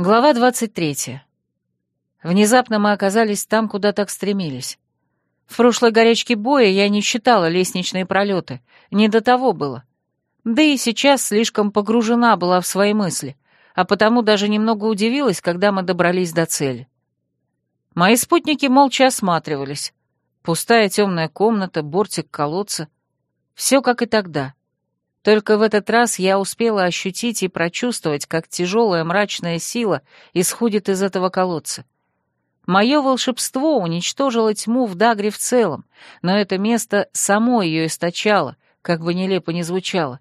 Глава 23. Внезапно мы оказались там, куда так стремились. В прошлой горячке боя я не считала лестничные пролеты, не до того было. Да и сейчас слишком погружена была в свои мысли, а потому даже немного удивилась, когда мы добрались до цели. Мои спутники молча осматривались. Пустая темная комната, бортик колодца. Все как и тогда. Только в этот раз я успела ощутить и прочувствовать, как тяжелая мрачная сила исходит из этого колодца. Мое волшебство уничтожило тьму в Дагре в целом, но это место само ее источало, как бы нелепо ни звучало.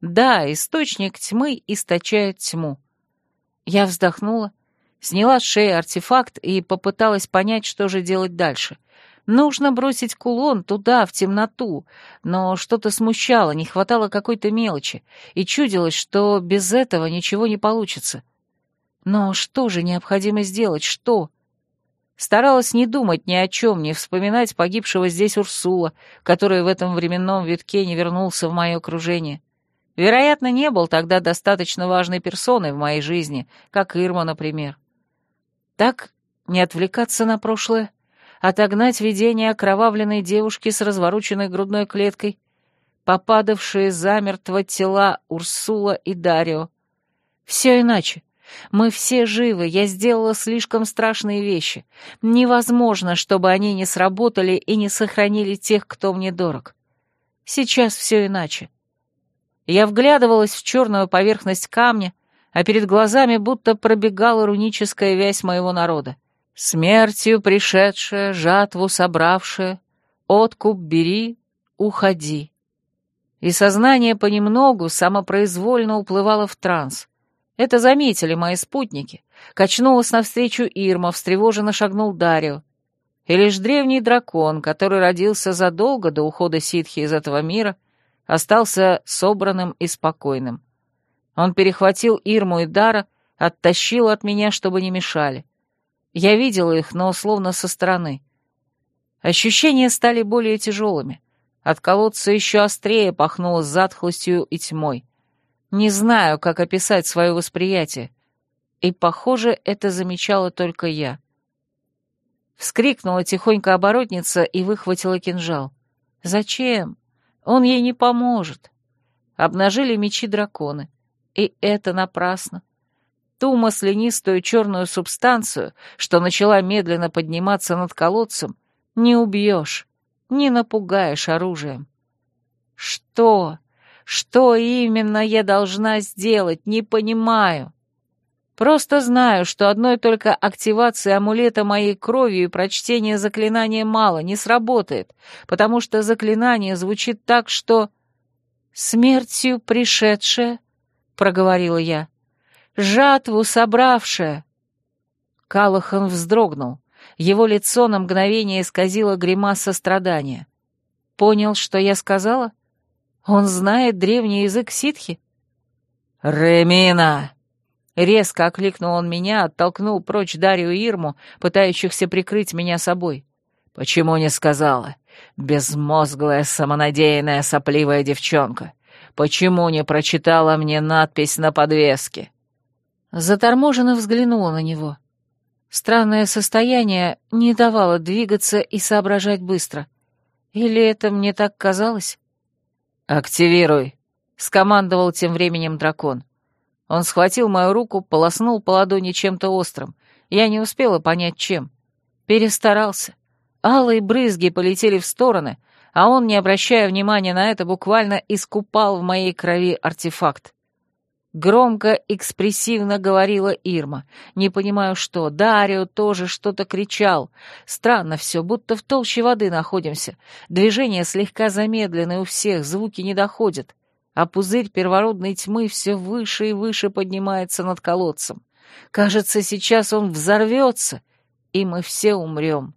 Да, источник тьмы источает тьму. Я вздохнула, сняла с шеи артефакт и попыталась понять, что же делать дальше. Нужно бросить кулон туда, в темноту, но что-то смущало, не хватало какой-то мелочи, и чудилось, что без этого ничего не получится. Но что же необходимо сделать, что? Старалась не думать ни о чем, не вспоминать погибшего здесь Урсула, который в этом временном витке не вернулся в мое окружение. Вероятно, не был тогда достаточно важной персоной в моей жизни, как Ирма, например. Так не отвлекаться на прошлое, отогнать видение окровавленной девушки с развороченной грудной клеткой, попадавшие замертво тела Урсула и Дарио. Все иначе. Мы все живы, я сделала слишком страшные вещи. Невозможно, чтобы они не сработали и не сохранили тех, кто мне дорог. Сейчас все иначе. Я вглядывалась в черную поверхность камня, а перед глазами будто пробегала руническая вязь моего народа. Смертью пришедшая, жатву собравшая, откуп бери, уходи. И сознание понемногу самопроизвольно уплывало в транс. Это заметили мои спутники. Качнулась навстречу Ирма, встревоженно шагнул Дарио. И лишь древний дракон, который родился задолго до ухода ситхи из этого мира, остался собранным и спокойным. Он перехватил Ирму и Дара, оттащил от меня, чтобы не мешали. Я видела их, но словно со стороны. Ощущения стали более тяжелыми. От колодца еще острее пахнуло затхлостью и тьмой. Не знаю, как описать свое восприятие. И, похоже, это замечала только я. Вскрикнула тихонько оборотница и выхватила кинжал. «Зачем? Он ей не поможет». Обнажили мечи драконы. И это напрасно ту маслянистую черную субстанцию, что начала медленно подниматься над колодцем, не убьешь, не напугаешь оружием. Что? Что именно я должна сделать, не понимаю. Просто знаю, что одной только активации амулета моей кровью и прочтения заклинания мало, не сработает, потому что заклинание звучит так, что... «Смертью пришедшая», — проговорила я, жатву собравшая!» Калахан вздрогнул. Его лицо на мгновение исказило гримаса страдания. «Понял, что я сказала? Он знает древний язык ситхи?» «Ремина!» Резко окликнул он меня, оттолкнул прочь Дарью и Ирму, пытающихся прикрыть меня собой. «Почему не сказала? Безмозглая, самонадеянная, сопливая девчонка. Почему не прочитала мне надпись на подвеске?» Заторможенно взглянула на него. Странное состояние не давало двигаться и соображать быстро. Или это мне так казалось? «Активируй», — скомандовал тем временем дракон. Он схватил мою руку, полоснул по ладони чем-то острым. Я не успела понять, чем. Перестарался. Алые брызги полетели в стороны, а он, не обращая внимания на это, буквально искупал в моей крови артефакт. Громко, экспрессивно говорила Ирма. Не понимаю, что. Дарио тоже что-то кричал. Странно все, будто в толще воды находимся. Движения слегка замедлены у всех, звуки не доходят. А пузырь первородной тьмы все выше и выше поднимается над колодцем. Кажется, сейчас он взорвется, и мы все умрем.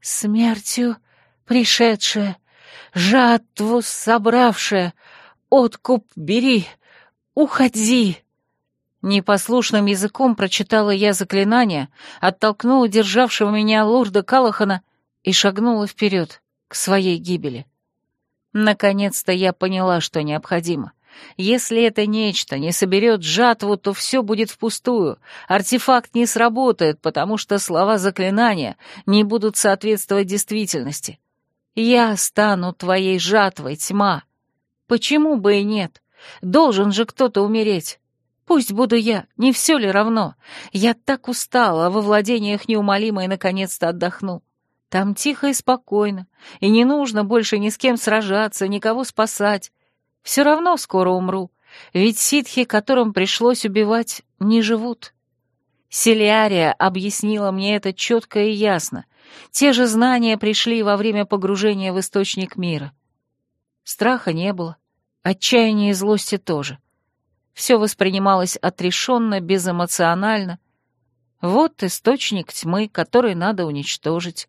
Смертью пришедшая, жатву собравшая, откуп бери, «Уходи!» Непослушным языком прочитала я заклинание, оттолкнула державшего меня лорда Калахана и шагнула вперед, к своей гибели. Наконец-то я поняла, что необходимо. Если это нечто не соберет жатву, то все будет впустую. Артефакт не сработает, потому что слова заклинания не будут соответствовать действительности. Я стану твоей жатвой, тьма. Почему бы и нет? Должен же кто-то умереть. Пусть буду я, не все ли равно? Я так устала, а во владениях неумолимо и наконец-то отдохну. Там тихо и спокойно, и не нужно больше ни с кем сражаться, никого спасать. Все равно скоро умру, ведь ситхи, которым пришлось убивать, не живут. Селиария объяснила мне это четко и ясно. Те же знания пришли во время погружения в источник мира. Страха не было, отчаяния и злости тоже. Все воспринималось отрешенно, безэмоционально. Вот источник тьмы, который надо уничтожить.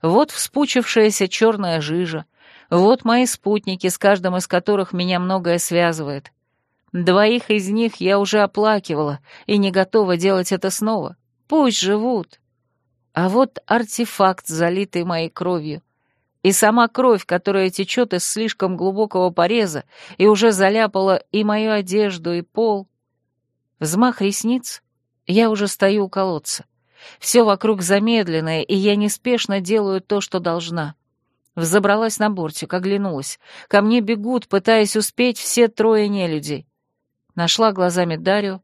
Вот вспучившаяся черная жижа. Вот мои спутники, с каждым из которых меня многое связывает. Двоих из них я уже оплакивала и не готова делать это снова. Пусть живут. А вот артефакт, залитый моей кровью. И сама кровь, которая течет из слишком глубокого пореза и уже заляпала и мою одежду, и пол. Взмах ресниц, я уже стою у колодца. Все вокруг замедленное, и я неспешно делаю то, что должна. Взобралась на бортик, оглянулась. Ко мне бегут, пытаясь успеть все трое нелюдей. Нашла глазами Дарью,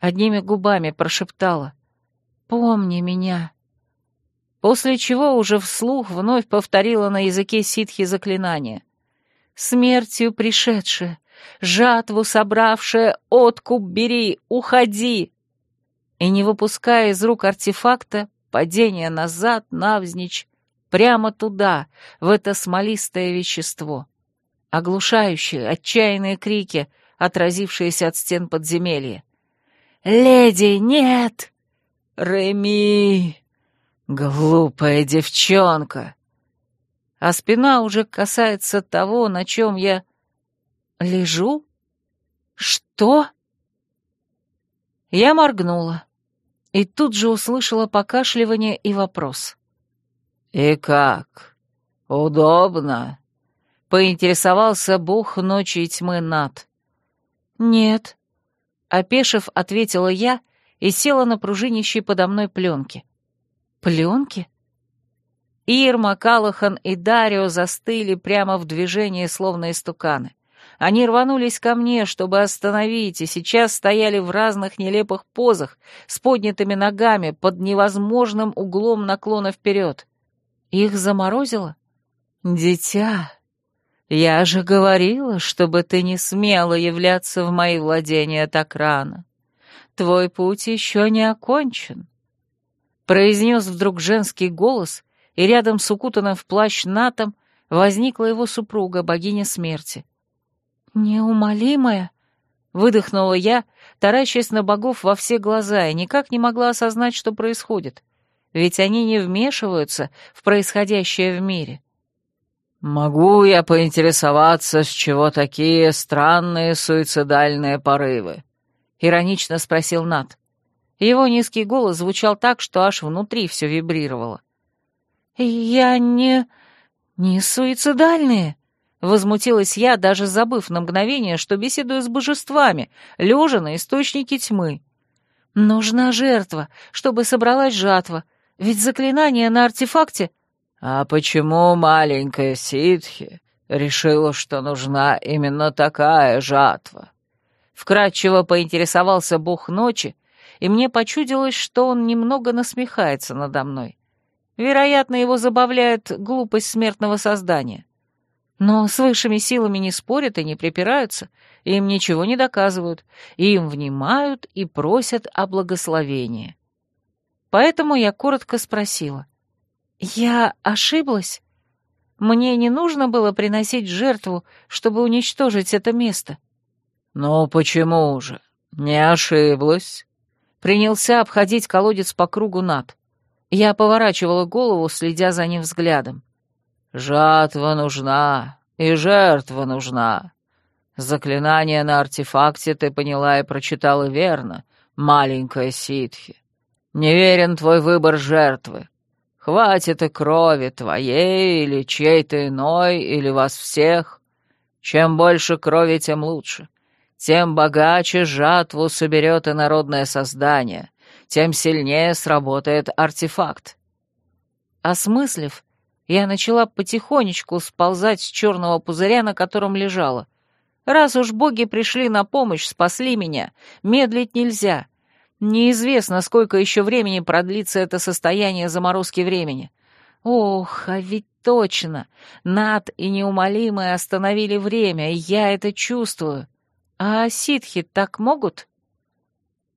одними губами прошептала «Помни меня». После чего уже вслух вновь повторила на языке ситхи заклинание. «Смертью пришедшая, жатву собравшая, откуп бери, уходи!» и, не выпуская из рук артефакта, падение назад, навзничь, прямо туда, в это смолистое вещество. Оглушающие, отчаянные крики, отразившиеся от стен подземелья. «Леди, нет!» «Реми! Глупая девчонка!» А спина уже касается того, на чем я лежу. «Что?» Я моргнула и тут же услышала покашливание и вопрос. «И как? Удобно?» — поинтересовался бог ночи и тьмы Над. «Нет», — опешив, ответила я и села на пружинищей подо мной пленки. «Пленки?» Ирма, Калахан и Дарио застыли прямо в движении, словно истуканы. Они рванулись ко мне, чтобы остановить, и сейчас стояли в разных нелепых позах, с поднятыми ногами, под невозможным углом наклона вперед. Их заморозило? «Дитя, я же говорила, чтобы ты не смела являться в мои владения так рано. Твой путь еще не окончен», — произнес вдруг женский голос, и рядом с укутанным в плащ Натом возникла его супруга, богиня смерти. «Неумолимая?» — выдохнула я, таращась на богов во все глаза, и никак не могла осознать, что происходит. Ведь они не вмешиваются в происходящее в мире. «Могу я поинтересоваться, с чего такие странные суицидальные порывы?» — иронично спросил Нат. Его низкий голос звучал так, что аж внутри все вибрировало. «Я не... не суицидальные», Возмутилась я, даже забыв на мгновение, что беседую с божествами, лежа на источнике тьмы. Нужна жертва, чтобы собралась жатва, ведь заклинание на артефакте... А почему маленькая ситхи решила, что нужна именно такая жатва? Вкратчиво поинтересовался бог ночи, и мне почудилось, что он немного насмехается надо мной. Вероятно, его забавляет глупость смертного создания. Но с высшими силами не спорят и не припираются, им ничего не доказывают, им внимают и просят о благословении. Поэтому я коротко спросила. «Я ошиблась? Мне не нужно было приносить жертву, чтобы уничтожить это место?» «Ну почему же? Не ошиблась?» Принялся обходить колодец по кругу над. Я поворачивала голову, следя за ним взглядом. «Жатва нужна, и жертва нужна. Заклинание на артефакте ты поняла и прочитала верно, маленькая ситхи. Неверен твой выбор жертвы. Хватит и крови твоей или чьей-то иной, или вас всех. Чем больше крови, тем лучше. Тем богаче жатву соберет инородное создание, тем сильнее сработает артефакт. Осмыслив, я начала потихонечку сползать с черного пузыря, на котором лежала. Раз уж боги пришли на помощь, спасли меня, медлить нельзя. Неизвестно, сколько еще времени продлится это состояние заморозки времени. Ох, а ведь точно, Над и неумолимые остановили время, и я это чувствую. А ситхи так могут?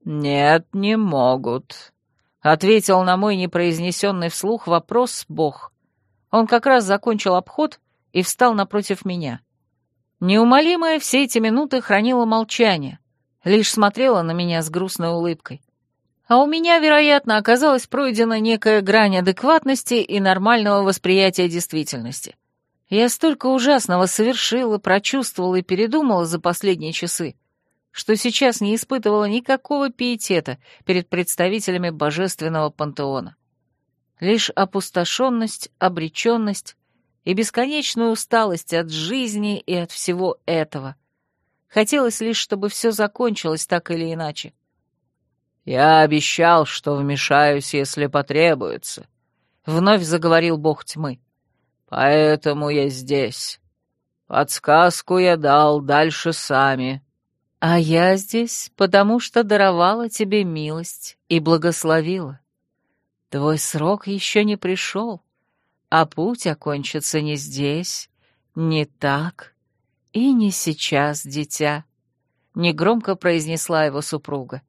Нет, не могут, — ответил на мой непроизнесенный вслух вопрос Бог. Он как раз закончил обход и встал напротив меня. Неумолимая все эти минуты хранила молчание, лишь смотрела на меня с грустной улыбкой. А у меня, вероятно, оказалась пройдена некая грань адекватности и нормального восприятия действительности. Я столько ужасного совершила, прочувствовала и передумала за последние часы, что сейчас не испытывала никакого пиетета перед представителями божественного пантеона. Лишь опустошенность, обреченность и бесконечную усталость от жизни и от всего этого. Хотелось лишь, чтобы все закончилось так или иначе. «Я обещал, что вмешаюсь, если потребуется», — вновь заговорил бог тьмы. «Поэтому я здесь. Подсказку я дал, дальше сами». «А я здесь, потому что даровала тебе милость и благословила. Твой срок еще не пришел, а путь окончится не здесь, не так и не сейчас, дитя», — негромко произнесла его супруга.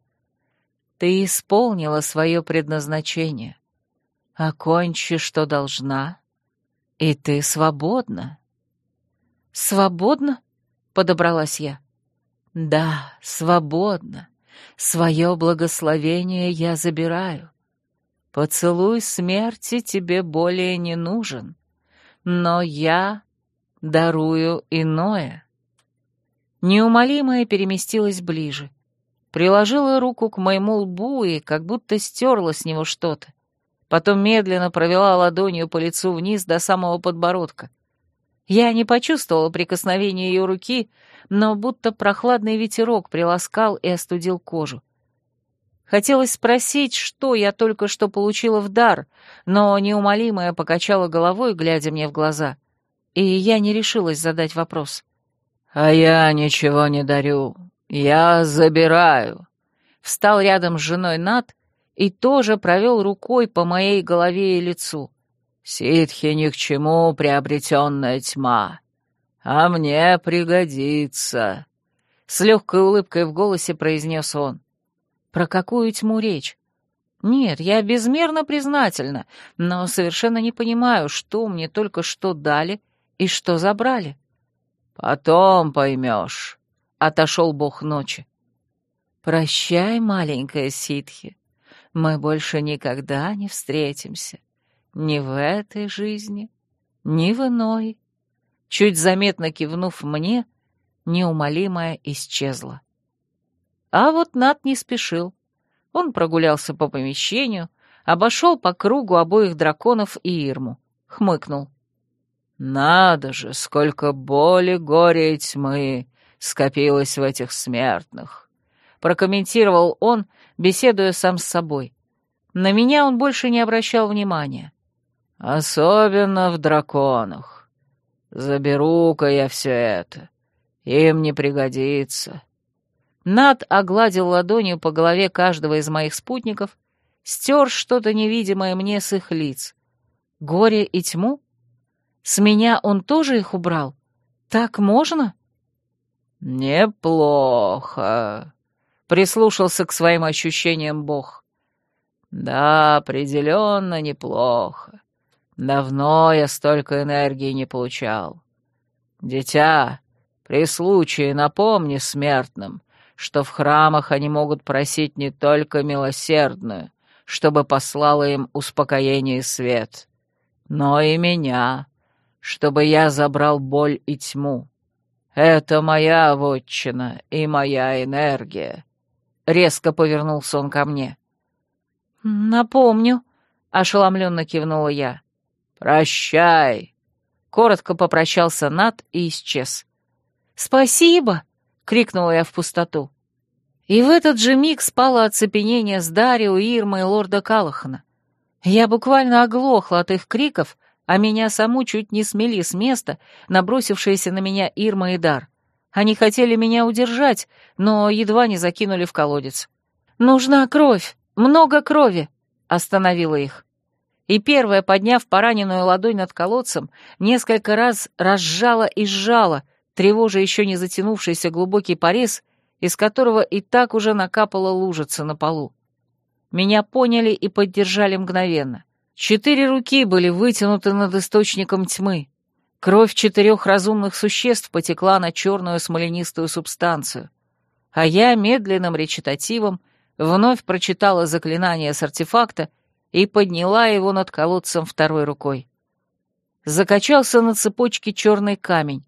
«Ты исполнила свое предназначение. Окончи, что должна, и ты свободна». «Свободна?» — подобралась я. «Да, свободна. Свое благословение я забираю. Поцелуй смерти тебе более не нужен, но я дарую иное. Неумолимая переместилась ближе, приложила руку к моему лбу и как будто стерла с него что-то. Потом медленно провела ладонью по лицу вниз до самого подбородка. Я не почувствовала прикосновения ее руки, но будто прохладный ветерок приласкал и остудил кожу. Хотелось спросить, что я только что получила в дар, но неумолимая покачала головой, глядя мне в глаза, и я не решилась задать вопрос. «А я ничего не дарю. Я забираю». Встал рядом с женой Над и тоже провел рукой по моей голове и лицу. «Ситхи ни к чему приобретенная тьма, а мне пригодится», — с легкой улыбкой в голосе произнес он. Про какую тьму речь? Нет, я безмерно признательна, но совершенно не понимаю, что мне только что дали и что забрали. Потом поймешь, — отошел бог ночи. Прощай, маленькая ситхи, мы больше никогда не встретимся. Ни в этой жизни, ни в иной. Чуть заметно кивнув мне, неумолимая исчезла. А вот Нат не спешил. Он прогулялся по помещению, обошел по кругу обоих драконов и Ирму, хмыкнул. «Надо же, сколько боли, горя и тьмы скопилось в этих смертных!» Прокомментировал он, беседуя сам с собой. На меня он больше не обращал внимания. «Особенно в драконах. Заберу-ка я все это. Им не пригодится. Над огладил ладонью по голове каждого из моих спутников, стер что-то невидимое мне с их лиц. Горе и тьму? С меня он тоже их убрал? Так можно? Неплохо, прислушался к своим ощущениям Бог. Да, определенно неплохо. Давно я столько энергии не получал. Дитя, при случае напомни смертным, что в храмах они могут просить не только милосердную, чтобы послала им успокоение и свет, но и меня, чтобы я забрал боль и тьму. Это моя вотчина и моя энергия. Резко повернулся он ко мне. «Напомню», — ошеломленно кивнула я. «Прощай!» Коротко попрощался Над и исчез. «Спасибо!» крикнула я в пустоту. И в этот же миг спало оцепенение с Дарио, Ирмой и лорда Калахана. Я буквально оглохла от их криков, а меня саму чуть не смели с места, набросившиеся на меня Ирма и Дар. Они хотели меня удержать, но едва не закинули в колодец. «Нужна кровь! Много крови!» — остановила их. И первая, подняв пораненную ладонь над колодцем, несколько раз разжала и сжала, тревожа еще не затянувшийся глубокий порез, из которого и так уже накапала лужица на полу. Меня поняли и поддержали мгновенно. Четыре руки были вытянуты над источником тьмы. Кровь четырех разумных существ потекла на черную смоленистую субстанцию. А я медленным речитативом вновь прочитала заклинание с артефакта и подняла его над колодцем второй рукой. Закачался на цепочке черный камень.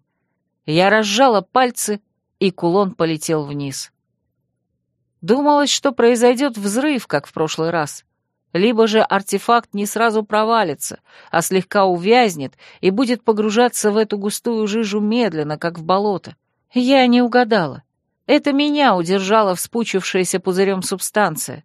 Я разжала пальцы, и кулон полетел вниз. Думалось, что произойдет взрыв, как в прошлый раз либо же артефакт не сразу провалится, а слегка увязнет и будет погружаться в эту густую жижу медленно, как в болото. Я не угадала. Это меня удержала вспучившаяся пузырем субстанция,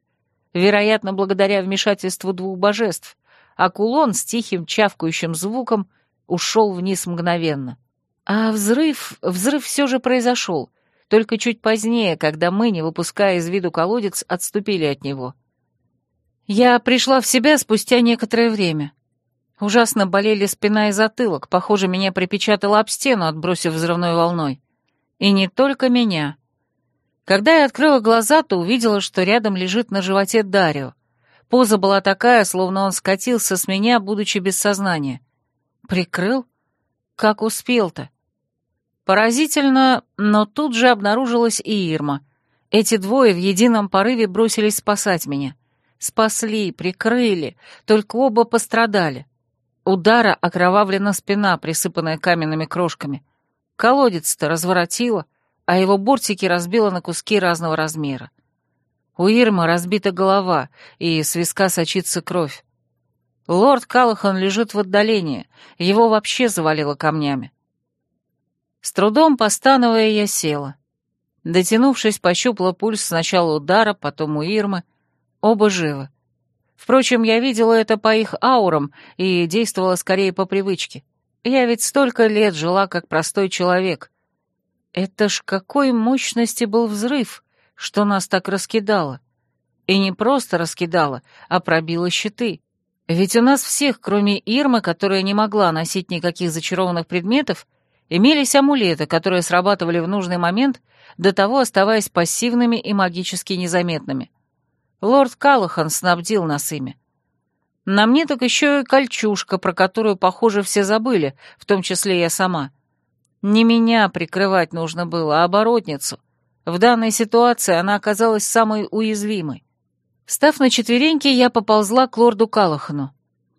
вероятно, благодаря вмешательству двух божеств, а кулон с тихим чавкающим звуком ушел вниз мгновенно. А взрыв, взрыв все же произошел, только чуть позднее, когда мы, не выпуская из виду колодец, отступили от него. — я пришла в себя спустя некоторое время. Ужасно болели спина и затылок, похоже, меня припечатало об стену, отбросив взрывной волной. И не только меня. Когда я открыла глаза, то увидела, что рядом лежит на животе Дарио. Поза была такая, словно он скатился с меня, будучи без сознания. Прикрыл? Как успел-то? Поразительно, но тут же обнаружилась и Ирма. Эти двое в едином порыве бросились спасать меня — Спасли, прикрыли, только оба пострадали. Удара окровавлена спина, присыпанная каменными крошками. Колодец-то разворотило, а его бортики разбило на куски разного размера. У Ирмы разбита голова, и с виска сочится кровь. Лорд Калахан лежит в отдалении, его вообще завалило камнями. С трудом постановая, я села. Дотянувшись, пощупала пульс сначала удара, потом у Ирмы — Оба живы. Впрочем, я видела это по их аурам и действовала скорее по привычке. Я ведь столько лет жила как простой человек. Это ж какой мощности был взрыв, что нас так раскидало. И не просто раскидало, а пробило щиты. Ведь у нас всех, кроме Ирмы, которая не могла носить никаких зачарованных предметов, имелись амулеты, которые срабатывали в нужный момент, до того оставаясь пассивными и магически незаметными. Лорд Калахан снабдил нас ими. На мне так еще и кольчушка, про которую, похоже, все забыли, в том числе я сама. Не меня прикрывать нужно было, а оборотницу. В данной ситуации она оказалась самой уязвимой. Став на четвереньки, я поползла к лорду Калахану.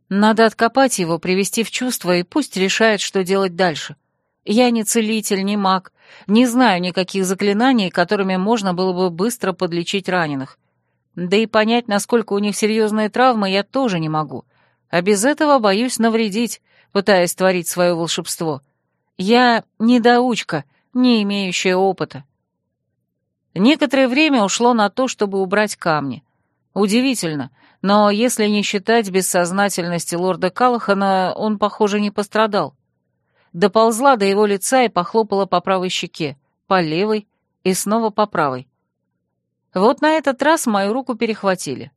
Надо откопать его, привести в чувство, и пусть решает, что делать дальше. Я не целитель, не маг, не знаю никаких заклинаний, которыми можно было бы быстро подлечить раненых. Да и понять, насколько у них серьезные травмы, я тоже не могу. А без этого боюсь навредить, пытаясь творить свое волшебство. Я недоучка, не имеющая опыта. Некоторое время ушло на то, чтобы убрать камни. Удивительно, но если не считать бессознательности лорда Калахана, он, похоже, не пострадал. Доползла до его лица и похлопала по правой щеке, по левой и снова по правой. Вот на этот раз мою руку перехватили.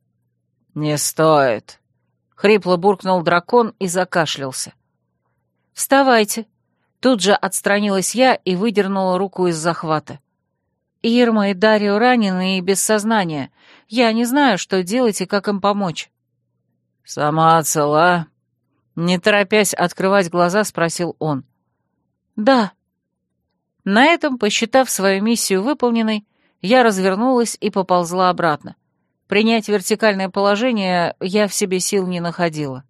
«Не стоит», — хрипло буркнул дракон и закашлялся. «Вставайте». Тут же отстранилась я и выдернула руку из захвата. «Ирма и Дарио ранены и без сознания. Я не знаю, что делать и как им помочь». «Сама цела?» Не торопясь открывать глаза, спросил он. «Да». На этом, посчитав свою миссию выполненной, я развернулась и поползла обратно. Принять вертикальное положение я в себе сил не находила.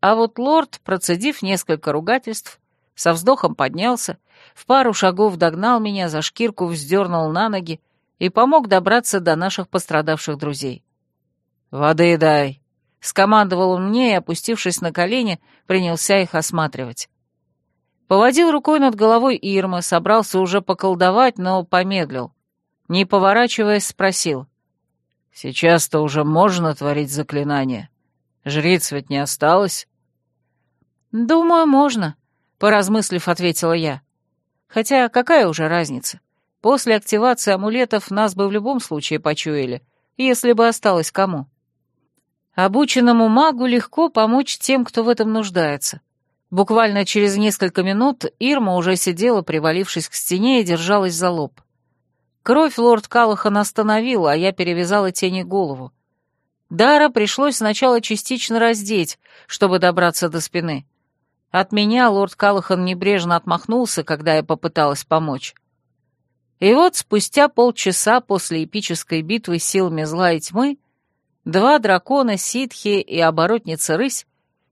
А вот лорд, процедив несколько ругательств, со вздохом поднялся, в пару шагов догнал меня, за шкирку вздернул на ноги и помог добраться до наших пострадавших друзей. «Воды дай!» — скомандовал он мне и, опустившись на колени, принялся их осматривать. Поводил рукой над головой Ирмы, собрался уже поколдовать, но помедлил. Не поворачиваясь, спросил. «Сейчас-то уже можно творить заклинание? Жриц ведь не осталось?» «Думаю, можно», — поразмыслив, ответила я. «Хотя какая уже разница? После активации амулетов нас бы в любом случае почуяли, если бы осталось кому. Обученному магу легко помочь тем, кто в этом нуждается. Буквально через несколько минут Ирма уже сидела, привалившись к стене, и держалась за лоб. Кровь лорд Калахан остановила, а я перевязала тени голову. Дара пришлось сначала частично раздеть, чтобы добраться до спины. От меня лорд Калахан небрежно отмахнулся, когда я попыталась помочь. И вот спустя полчаса после эпической битвы силами зла и тьмы два дракона, ситхи и оборотница рысь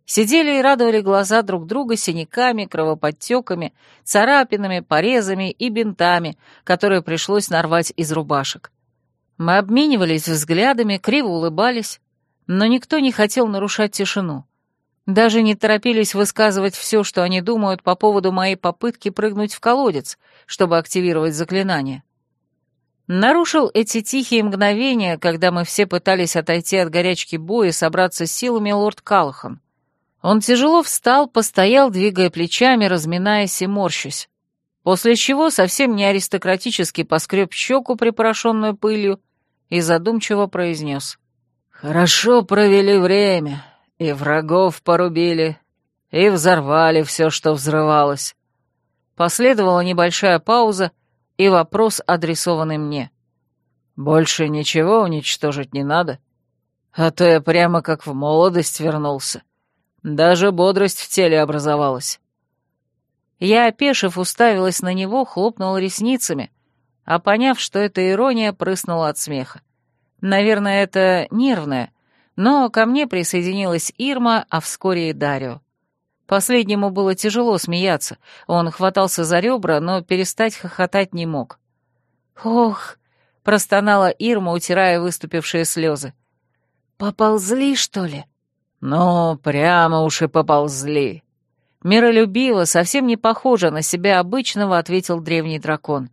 сидели и радовали глаза друг друга синяками, кровоподтеками, царапинами, порезами и бинтами, которые пришлось нарвать из рубашек. Мы обменивались взглядами, криво улыбались, но никто не хотел нарушать тишину. Даже не торопились высказывать все, что они думают по поводу моей попытки прыгнуть в колодец, чтобы активировать заклинание. Нарушил эти тихие мгновения, когда мы все пытались отойти от горячки боя и собраться с силами лорд Калахан. Он тяжело встал, постоял, двигая плечами, разминаясь и морщась, после чего совсем не аристократически поскреб щеку, припорошенную пылью, и задумчиво произнес. «Хорошо провели время. И врагов порубили, и взорвали все, что взрывалось. Последовала небольшая пауза и вопрос, адресованный мне. «Больше ничего уничтожить не надо? А то я прямо как в молодость вернулся. Даже бодрость в теле образовалась». Я, опешив, уставилась на него, хлопнула ресницами, а поняв, что это ирония, прыснула от смеха. Наверное, это нервное, но ко мне присоединилась Ирма, а вскоре и Дарио. Последнему было тяжело смеяться, он хватался за ребра, но перестать хохотать не мог. «Ох!» — простонала Ирма, утирая выступившие слезы. «Поползли, что ли?» «Ну, прямо уж и поползли!» Миролюбиво, совсем не похоже на себя обычного, ответил древний дракон.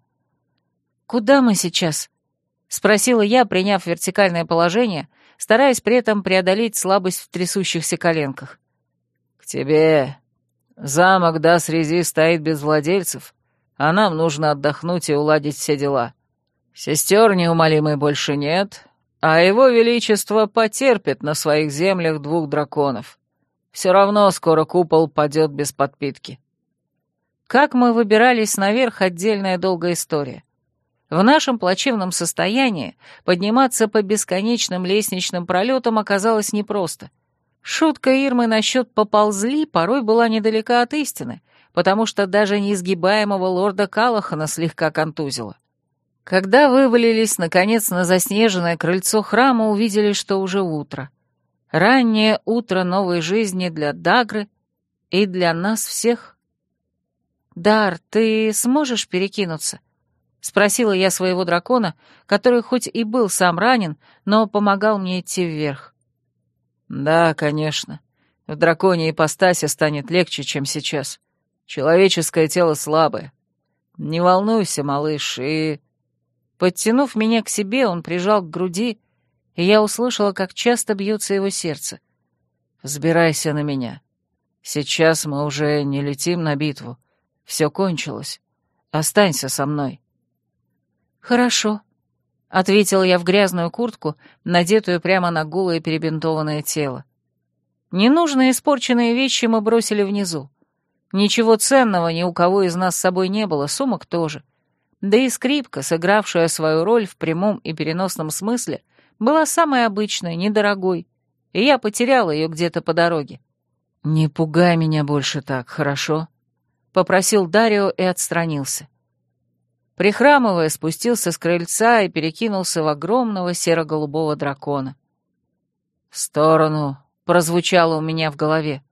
«Куда мы сейчас?» — спросила я, приняв вертикальное положение — стараясь при этом преодолеть слабость в трясущихся коленках. «К тебе. Замок да среди стоит без владельцев, а нам нужно отдохнуть и уладить все дела. Сестер неумолимой больше нет, а его величество потерпит на своих землях двух драконов. Все равно скоро купол падет без подпитки». Как мы выбирались наверх, отдельная долгая история. В нашем плачевном состоянии подниматься по бесконечным лестничным пролетам оказалось непросто. Шутка Ирмы насчет «поползли» порой была недалека от истины, потому что даже неизгибаемого лорда Калахана слегка контузило. Когда вывалились, наконец, на заснеженное крыльцо храма, увидели, что уже утро. Раннее утро новой жизни для Дагры и для нас всех. «Дар, ты сможешь перекинуться?» — спросила я своего дракона, который хоть и был сам ранен, но помогал мне идти вверх. «Да, конечно. В драконьей ипостаси станет легче, чем сейчас. Человеческое тело слабое. Не волнуйся, малыш, и...» Подтянув меня к себе, он прижал к груди, и я услышала, как часто бьется его сердце. «Взбирайся на меня. Сейчас мы уже не летим на битву. Все кончилось. Останься со мной». «Хорошо», — ответила я в грязную куртку, надетую прямо на голое перебинтованное тело. Ненужные испорченные вещи мы бросили внизу. Ничего ценного ни у кого из нас с собой не было, сумок тоже. Да и скрипка, сыгравшая свою роль в прямом и переносном смысле, была самой обычной, недорогой, и я потеряла ее где-то по дороге. «Не пугай меня больше так, хорошо?» — попросил Дарио и отстранился прихрамывая, спустился с крыльца и перекинулся в огромного серо-голубого дракона. «В сторону!» — прозвучало у меня в голове.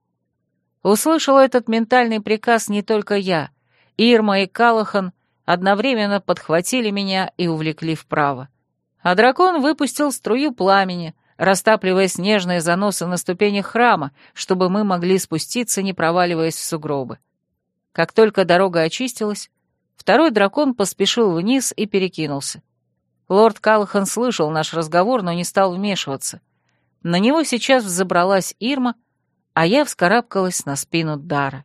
Услышал этот ментальный приказ не только я. Ирма и Калахан одновременно подхватили меня и увлекли вправо. А дракон выпустил струю пламени, растапливая снежные заносы на ступенях храма, чтобы мы могли спуститься, не проваливаясь в сугробы. Как только дорога очистилась, второй дракон поспешил вниз и перекинулся. Лорд Калахан слышал наш разговор, но не стал вмешиваться. На него сейчас взобралась Ирма, а я вскарабкалась на спину Дара.